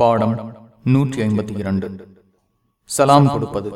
பாடம் நூற்றி ஐம்பத்தி இரண்டு. சலாம் கொடுப்பது.